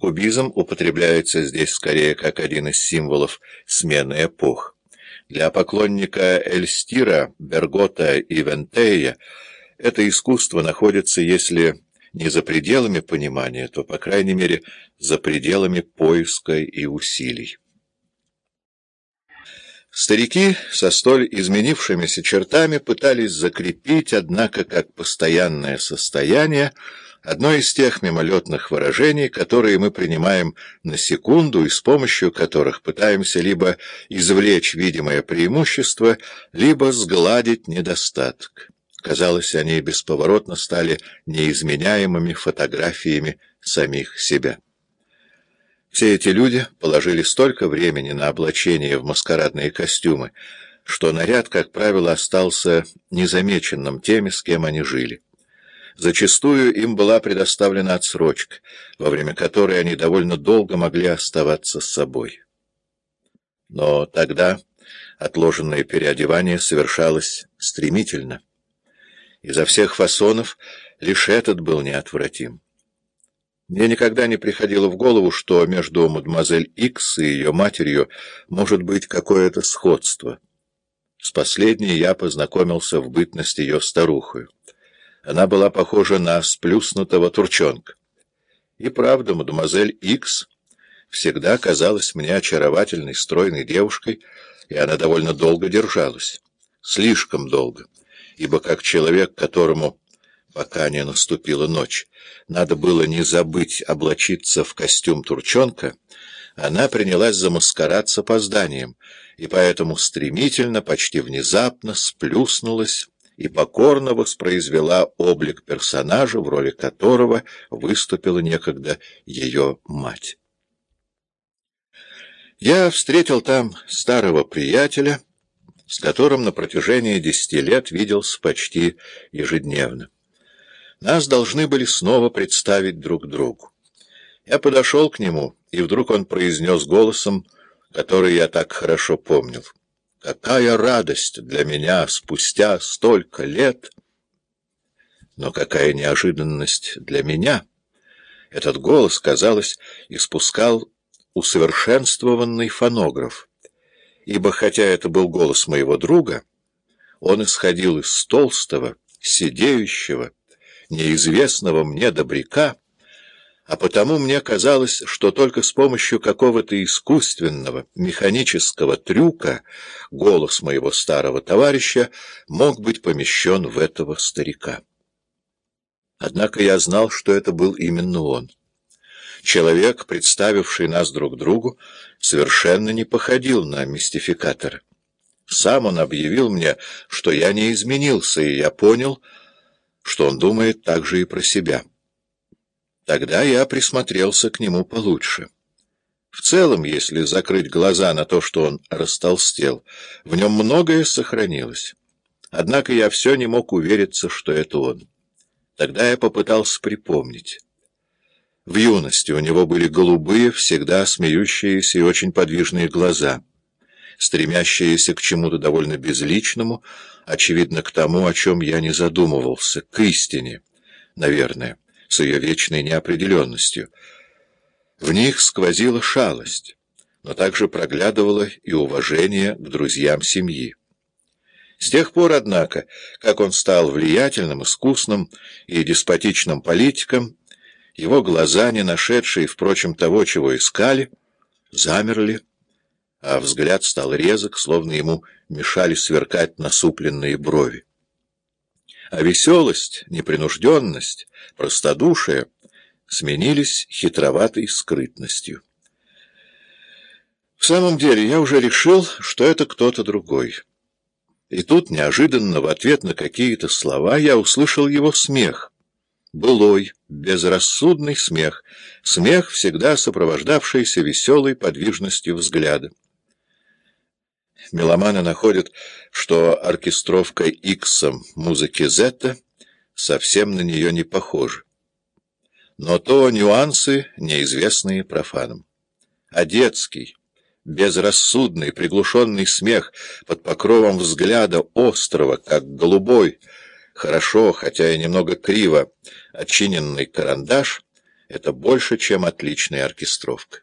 Кубизм употребляется здесь скорее как один из символов смены эпох. Для поклонника Эльстира, Бергота и Вентея это искусство находится, если не за пределами понимания, то, по крайней мере, за пределами поиска и усилий. Старики со столь изменившимися чертами пытались закрепить, однако, как постоянное состояние, одно из тех мимолетных выражений, которые мы принимаем на секунду и с помощью которых пытаемся либо извлечь видимое преимущество, либо сгладить недостаток. Казалось, они бесповоротно стали неизменяемыми фотографиями самих себя. Все эти люди положили столько времени на облачение в маскарадные костюмы, что наряд, как правило, остался незамеченным теми, с кем они жили. Зачастую им была предоставлена отсрочка, во время которой они довольно долго могли оставаться с собой. Но тогда отложенное переодевание совершалось стремительно. Изо всех фасонов лишь этот был неотвратим. Мне никогда не приходило в голову, что между мадемуазель Икс и ее матерью может быть какое-то сходство. С последней я познакомился в бытность ее старухою. Она была похожа на сплюснутого турчонка. И правда, мадемуазель Икс всегда казалась мне очаровательной, стройной девушкой, и она довольно долго держалась. Слишком долго, ибо как человек, которому пока не наступила ночь, надо было не забыть облачиться в костюм турчонка, она принялась за маскарад с и поэтому стремительно, почти внезапно сплюснулась и покорно воспроизвела облик персонажа, в роли которого выступила некогда ее мать. Я встретил там старого приятеля, с которым на протяжении десяти лет виделся почти ежедневно. Нас должны были снова представить друг другу. Я подошел к нему, и вдруг он произнес голосом, который я так хорошо помнил. «Какая радость для меня спустя столько лет!» Но какая неожиданность для меня! Этот голос, казалось, испускал усовершенствованный фонограф, ибо хотя это был голос моего друга, он исходил из толстого, сидеющего, неизвестного мне добряка, а потому мне казалось, что только с помощью какого-то искусственного, механического трюка голос моего старого товарища мог быть помещен в этого старика. Однако я знал, что это был именно он. Человек, представивший нас друг другу, совершенно не походил на мистификатора. Сам он объявил мне, что я не изменился, и я понял, что он думает также и про себя. Тогда я присмотрелся к нему получше. В целом, если закрыть глаза на то, что он растолстел, в нем многое сохранилось. Однако я все не мог увериться, что это он. Тогда я попытался припомнить. В юности у него были голубые, всегда смеющиеся и очень подвижные глаза, стремящиеся к чему-то довольно безличному, очевидно, к тому, о чем я не задумывался, к истине, наверное, с ее вечной неопределенностью. В них сквозила шалость, но также проглядывало и уважение к друзьям семьи. С тех пор, однако, как он стал влиятельным, искусным и деспотичным политиком, его глаза, не нашедшие, впрочем, того, чего искали, замерли, а взгляд стал резок, словно ему мешали сверкать насупленные брови. А веселость, непринужденность, простодушие сменились хитроватой скрытностью. В самом деле, я уже решил, что это кто-то другой. И тут, неожиданно, в ответ на какие-то слова, я услышал его смех. Былой, безрассудный смех, смех, всегда сопровождавшийся веселой подвижностью взгляда меломаны находят, что оркестровка Иксом музыки Зетта совсем на нее не похожа. Но то нюансы, неизвестные профанам. А детский, безрассудный, приглушенный смех под покровом взгляда острого, как голубой, хорошо, хотя и немного криво, отчиненный карандаш — Это больше, чем отличная оркестровка.